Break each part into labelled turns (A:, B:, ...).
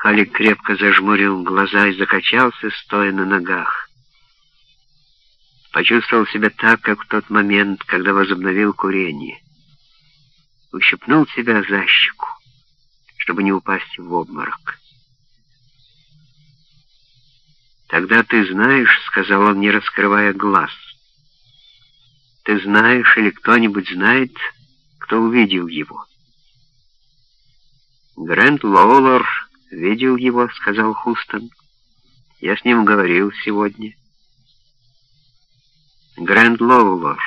A: Халик крепко зажмурил глаза и закачался, стоя на ногах. Почувствовал себя так, как в тот момент, когда возобновил курение. Ущипнул себя за щеку, чтобы не упасть в обморок. «Тогда ты знаешь», — сказал он, не раскрывая глаз. «Ты знаешь или кто-нибудь знает, кто увидел его?» «Грэнд Лоулор видел его», — сказал Хустон. «Я с ним говорил сегодня». Грэнд Лоулор.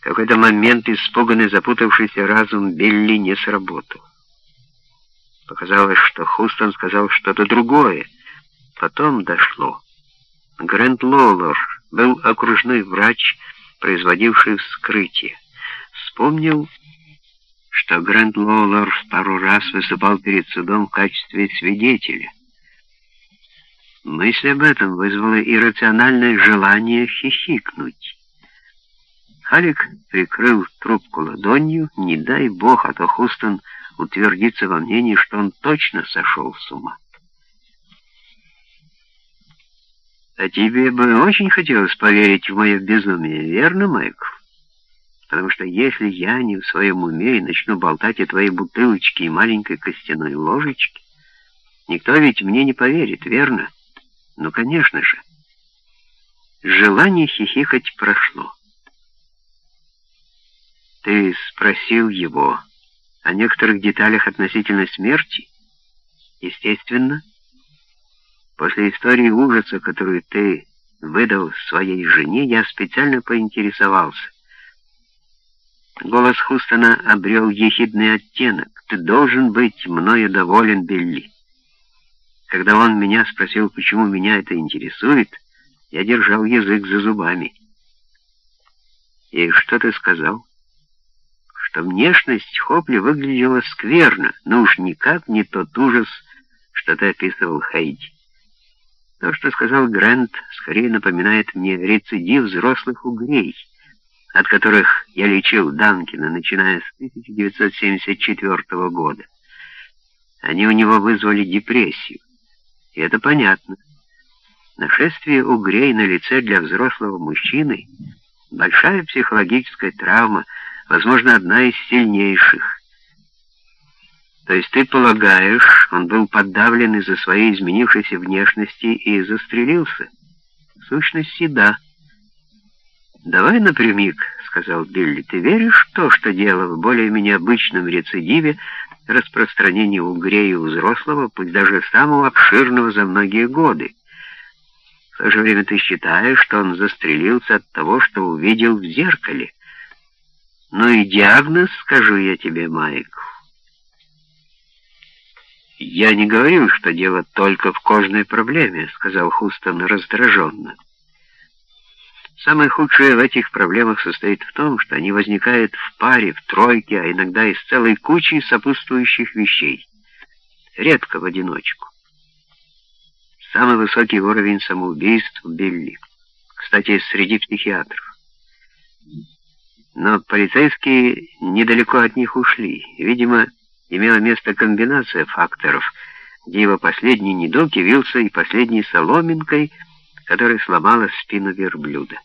A: В какой-то момент испуганный, запутавшийся разум Билли не сработал. Показалось, что Хустон сказал что-то другое — Потом дошло. Грэнд Лоулор был окружной врач, производивший вскрытие. Вспомнил, что Грэнд Лоулор пару раз выступал перед судом в качестве свидетеля. Мысль об этом вызвала иррациональное желание хихикнуть. Халик прикрыл трубку ладонью, не дай бог, а то Хустон утвердится во мнении, что он точно сошел с ума. А тебе бы очень хотелось поверить в мое безумие, верно, Майкл? Потому что если я не в своем уме и начну болтать о твоей бутылочке и маленькой костяной ложечке, никто ведь мне не поверит, верно? Ну, конечно же. Желание хихикать прошло. Ты спросил его о некоторых деталях относительно смерти? Естественно. После истории ужаса, которую ты выдал своей жене, я специально поинтересовался. Голос Хустона обрел ехидный оттенок. «Ты должен быть мною доволен, Билли». Когда он меня спросил, почему меня это интересует, я держал язык за зубами. «И что ты сказал?» «Что внешность Хопли выглядела скверно, но уж никак не тот ужас, что ты описывал Хейди». То, что сказал Грант, скорее напоминает мне рецидив взрослых угрей, от которых я лечил Данкина, начиная с 1974 года. Они у него вызвали депрессию. И это понятно. Нашествие угрей на лице для взрослого мужчины — большая психологическая травма, возможно, одна из сильнейших. То есть ты полагаешь, он был подавлен из-за своей изменившейся внешности и застрелился? В сущности, да. «Давай напрямик», — сказал Билли. «Ты веришь в то, что дело в более-менее обычном рецидиве распространения угрей у взрослого, пусть даже самого обширного за многие годы? В то же время ты считаешь, что он застрелился от того, что увидел в зеркале? Ну и диагноз, скажу я тебе, Майкл, «Я не говорю, что дело только в кожной проблеме», — сказал Хустон раздраженно. Самое худшее в этих проблемах состоит в том, что они возникают в паре, в тройке, а иногда из целой кучи сопутствующих вещей. Редко в одиночку. Самый высокий уровень самоубийств в Билли. Кстати, среди психиатров. Но полицейские недалеко от них ушли. Видимо, имела место комбинация факторов, где его последний недуг явился и последней соломинкой, которая сломала спину верблюда.